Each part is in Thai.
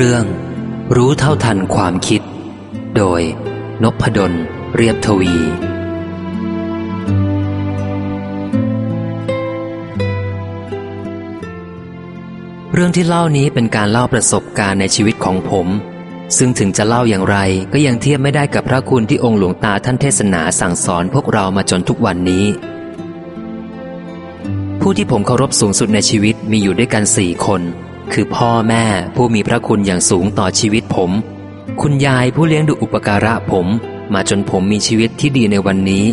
เรื่อง รู้เท่าทันความคิด โดยนพดลเรียบทวี เรื่องที่เล่านี้เป็นการเล่าประสบการณ์ในชีวิตของผม ซึ่งถึงจะเล่าอย่างไรก็ยังเทียบไม่ได้กับพระคุณที่องค์หลวงตาท่านเทศนาสั่งสอนพวกเรามาจนทุกวันนี้ ผู้ที่ผมเคารพสูงสุดในชีวิตมีอยู่ด้วยกันสี่คน คือพ่อแม่ผู้มีพระคุณอย่างสูงต่อชีวิตผม คุณยายผู้เลี้ยงดูอุปการะผม มาจนผมมีชีวิตที่ดีในวันนี้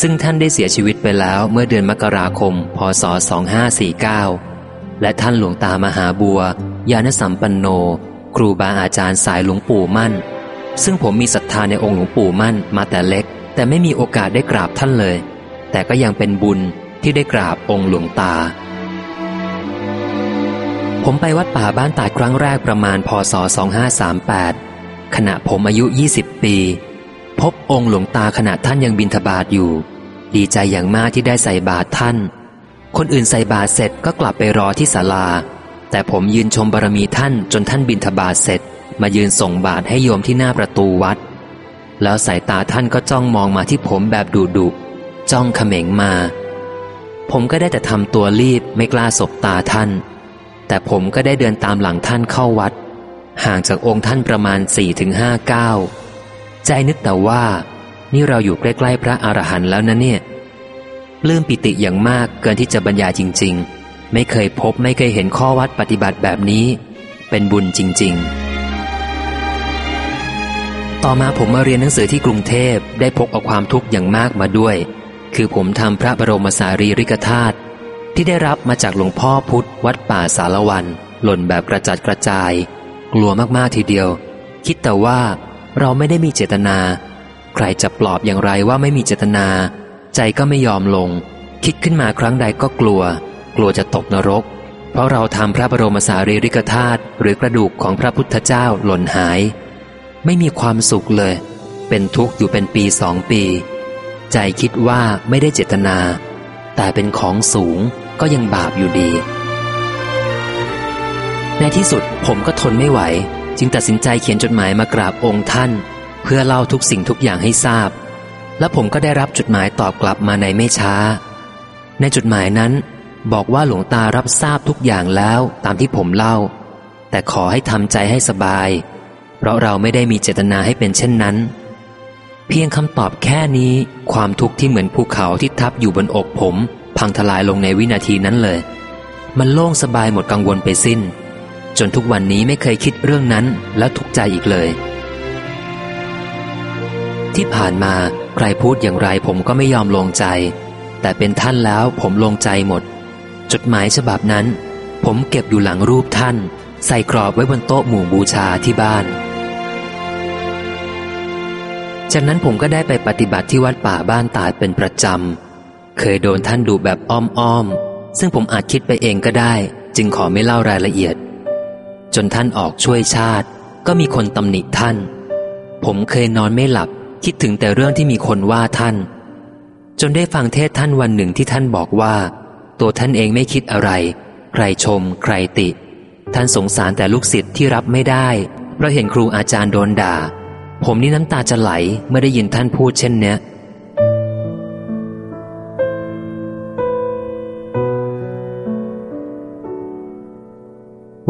ซึ่งท่านได้เสียชีวิตไปแล้วเมื่อเดือนมกราคม พศ 2549 และท่านหลวงตามหาบัวยานสัมปันโน ครูบาอาจารย์สายหลวงปู่มั่น ซึ่งผมมีศรัทธาในองค์หลวงปู่มั่นมาแต่เล็ก แต่ไม่มีโอกาสได้กราบท่านเลย แต่ก็ยังเป็นบุญที่ได้กราบองค์หลวงตา ผมไปวัดป่าบ้านตาดครั้งแรกประมาณพศ 2538 ขณะผมอายุ 20 ปี พบองค์หลวงตาขณะท่านยังบินทบาทอยู่ ดีใจอย่างมากที่ได้ใส่บาตรท่าน คนอื่นใส่บาตรเสร็จก็กลับไปรอที่ศาลา แต่ผมยืนชมบารมีท่านจนท่านบินทบาทเสร็จ มายืนส่งบาตรให้โยมที่หน้าประตูวัด แล้วสายตาท่านก็จ้องมองมาที่ผมแบบดุดุจ้องเขม็งมา ผมก็ได้แต่ทำตัวรีบไม่กล้าสบตาท่าน แต่ผมก็ได้เดินตามหลังท่านเข้าวัด ห่างจากองค์ท่านประมาณ4ี่ถึงห้าก้าวใจนึกแต่ว่า นี่เราอยู่ใกล้ๆพระอรหันต์แล้วนะเนี่ยปลื้มปิติอย่างมากเกินที่จะบรรยายจริง ๆ ไม่เคยพบไม่เคยเห็นข้อวัดปฏิบัติแบบนี้ เป็นบุญจริง ๆ ต่อมาผมมาเรียนหนังสือที่กรุงเทพได้พกเอาความทุกข์อย่างมากมาด้วย คือผมทำพระบรมสารีริกธาตุ ที่ได้รับมาจากหลวงพ่อพุธวัดป่าสารวัน หล่นแบบกระจัดกระจาย กลัวมากๆทีเดียว คิดแต่ว่าเราไม่ได้มีเจตนา ใครจะปลอบอย่างไรว่าไม่มีเจตนา ใจก็ไม่ยอมลง คิดขึ้นมาครั้งใดก็กลัว กลัวจะตกนรก เพราะเราทำพระบรมสารีริกธาตุหรือกระดูกของพระพุทธเจ้าหล่นหาย ไม่มีความสุขเลย เป็นทุกข์อยู่เป็นปีสองปี ใจคิดว่าไม่ได้เจตนา แต่เป็นของสูง ก็ยังบาปอยู่ดี ในที่สุดผมก็ทนไม่ไหว จึงตัดสินใจเขียนจดหมายมากราบองค์ท่าน เพื่อเล่าทุกสิ่งทุกอย่างให้ทราบ และผมก็ได้รับจดหมายตอบกลับมาในไม่ช้า ในจดหมายนั้นบอกว่าหลวงตารับทราบทุกอย่างแล้วตามที่ผมเล่า แต่ขอให้ทำใจให้สบาย เพราะเราไม่ได้มีเจตนาให้เป็นเช่นนั้น เพียงคำตอบแค่นี้ความทุกข์ที่เหมือนภูเขาที่ทับอยู่บนอกผม พังทลายลงในวินาทีนั้นเลย มันโล่งสบายหมดกังวลไปสิ้น จนทุกวันนี้ไม่เคยคิดเรื่องนั้นแล้วทุกใจอีกเลย ที่ผ่านมาใครพูดอย่างไรผมก็ไม่ยอมลงใจ แต่เป็นท่านแล้วผมลงใจหมด จดหมายฉบับนั้น ผมเก็บอยู่หลังรูปท่าน ใส่กรอบไว้บนโต๊ะหมู่บูชาที่บ้านจากนั้นผมก็ได้ไปปฏิบัติที่วัดป่าบ้านตาดเป็นประจำ เคยโดนท่านดูแบบอ้อมๆ ซึ่งผมอาจคิดไปเองก็ได้ จึงขอไม่เล่ารายละเอียด จนท่านออกช่วยชาติ ก็มีคนตำหนิท่าน ผมเคยนอนไม่หลับ คิดถึงแต่เรื่องที่มีคนว่าท่าน จนได้ฟังเทศท่านวันหนึ่งที่ท่านบอกว่า ตัวท่านเองไม่คิดอะไร ใครชม ใครติ ท่านสงสารแต่ลูกศิษย์ที่รับไม่ได้ เพราะเห็นครูอาจารย์โดนด่า ผมนี่น้ำตาจะไหลเมื่อได้ยินท่านพูดเช่นเนี้ย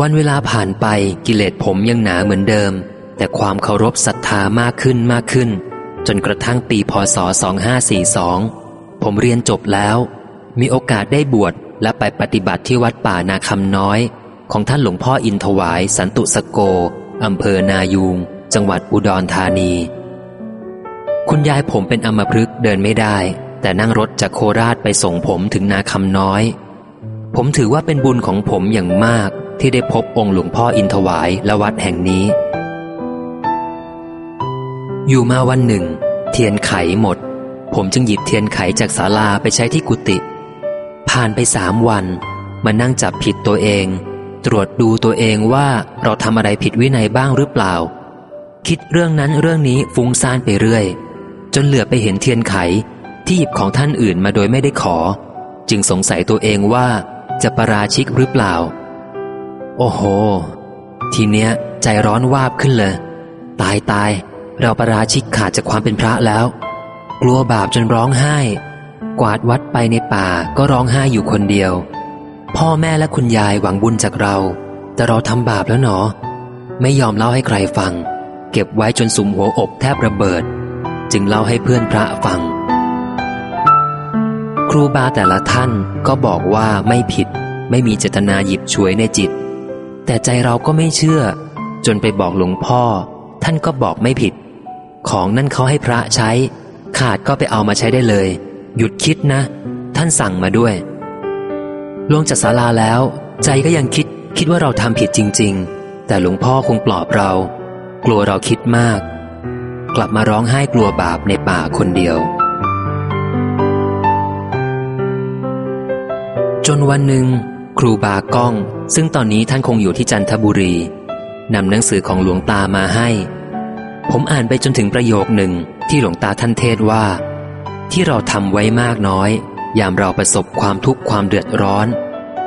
วันเวลาผ่านไปกิเลสผมยังหนาเหมือนเดิม แต่ความเคารพศรัทธามากขึ้นมากขึ้น จนกระทั่งปีพศ 2542 ผมเรียนจบแล้ว มีโอกาสได้บวชและไปปฏิบัติที่วัดป่านาคำน้อย ของท่านหลวงพ่ออินถวาย สันตุสโกอำเภอนายูง จังหวัดอุดรธานี คุณยายผมเป็นอัมพฤกษ์เดินไม่ได้ แต่นั่งรถจากโคราชไปส่งผมถึงนาคำน้อย ผมถือว่าเป็นบุญของผมอย่างมากที่ได้พบองค์หลวงพ่ออินถวายและวัดแห่งนี้ อยู่มาวันหนึ่ง เทียนไขหมด ผมจึงหยิบเทียนไขจากศาลาไปใช้ที่กุฏิผ่านไปสามวัน มานั่งจับผิดตัวเอง ตรวจดูตัวเองว่าเราทำอะไรผิดวินัยบ้างหรือเปล่า คิดเรื่องนั้นเรื่องนี้ฟุ้งซ่านไปเรื่อย จนเหลือไปเห็นเทียนไขที่หยิบของท่านอื่นมาโดยไม่ได้ขอ จึงสงสัยตัวเองว่า จะประราชิกหรือเปล่า โอ้โห ทีเนี้ยใจร้อนวาบขึ้นเลย ตายตาย เราประราชิกขาดจากความเป็นพระแล้ว กลัวบาปจนร้องไห้ กวาดวัดไปในป่าก็ร้องไห้อยู่คนเดียว พ่อแม่และคุณยายหวังบุญจากเรา แต่เราทำบาปแล้วหนอ ไม่ยอมเล่าให้ใครฟัง เก็บไว้จนสุมหัวอกแทบระเบิด จึงเล่าให้เพื่อนพระฟัง ครูบาแต่ละท่านก็บอกว่าไม่ผิด ไม่มีเจตนาหยิบฉวยในจิต แต่ใจเราก็ไม่เชื่อ จนไปบอกหลวงพ่อ ท่านก็บอกไม่ผิด ของนั่นเขาให้พระใช้ ขาดก็ไปเอามาใช้ได้เลย หยุดคิดนะ ท่านสั่งมาด้วย ลงจากศาลาแล้ว ใจก็ยังคิดคิดว่าเราทำผิดจริง ๆ แต่หลวงพ่อคงปลอบเรา กลัวเราคิดมาก กลับมาร้องไห้กลัวบาปในป่าคนเดียว จนวันหนึ่ง ครูบาก้อง ซึ่งตอนนี้ท่านคงอยู่ที่จันทบุรีนำหนังสือของหลวงตามาให้ ผมอ่านไปจนถึงประโยคหนึ่งที่หลวงตาท่านเทศว่า ที่เราทำไว้มากน้อย ยามเราประสบความทุกข์ความเดือดร้อน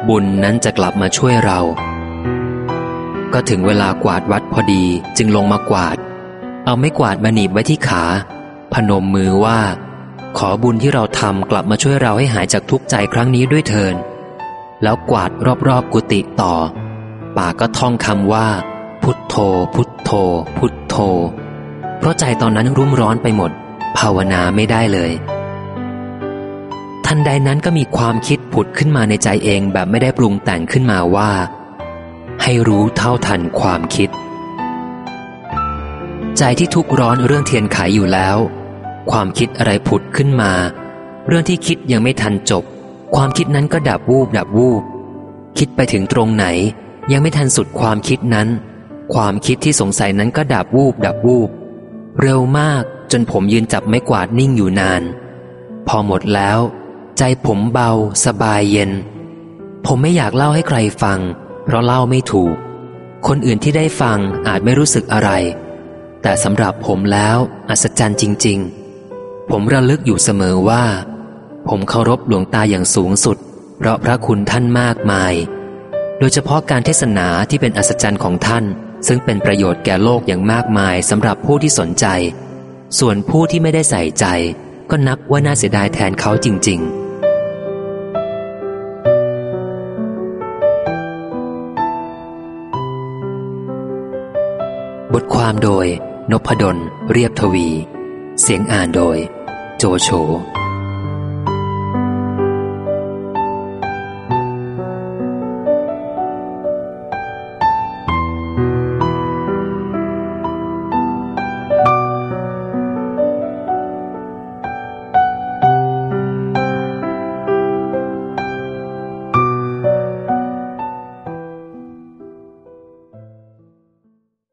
บุญนั้นจะกลับมาช่วยเรา ก็ถึงเวลากวาดวัดพอดีจึงลงมากวาด เอาไม่กวาดมาหนีบไว้ที่ขา พนมมือว่า ขอบุญที่เราทำกลับมาช่วยเราให้หายจากทุกข์ใจครั้งนี้ด้วยเถินแล้วกวาดรอบๆกุฏิต่อปากก็ท่องคำว่า พุทโธ พุทโธ พุทโธ เพราะใจตอนนั้นรุ่มร้อนไปหมด ภาวนาไม่ได้เลย ทันใดนั้นก็มีความคิดผุดขึ้นมาในใจเองแบบไม่ได้ปรุงแต่งขึ้นมาว่า ให้รู้เท่าทันความคิด ใจที่ทุกร้อนเรื่องเทียนไขอยู่แล้ว ความคิดอะไรผุดขึ้นมา เรื่องที่คิดยังไม่ทันจบ ความคิดนั้นก็ดับวูบดับวูบ คิดไปถึงตรงไหน ยังไม่ทันสุดความคิดนั้น ความคิดที่สงสัยนั้นก็ดับวูบดับวูบ เร็วมากจนผมยืนจับไม้กวาดนิ่งอยู่นาน พอหมดแล้ว ใจผมเบา สบายเย็น ผมไม่อยากเล่าให้ใครฟัง เพราะเล่าไม่ถูก คนอื่นที่ได้ฟังอาจไม่รู้สึกอะไร แต่สำหรับผมแล้วอัศจรรย์จริง ๆ ผมระลึกอยู่เสมอว่า ผมเคารพหลวงตาอย่างสูงสุด เพราะพระคุณท่านมากมาย โดยเฉพาะการเทศนาที่เป็นอัศจรรย์ของท่าน ซึ่งเป็นประโยชน์แก่โลกอย่างมากมายสำหรับผู้ที่สนใจ ส่วนผู้ที่ไม่ได้ใส่ใจ ก็นับว่าน่าเสียดายแทนเขาจริง ๆบทความโดย นพดล เรียบทวี เสียงอ่านโดย โจโฉ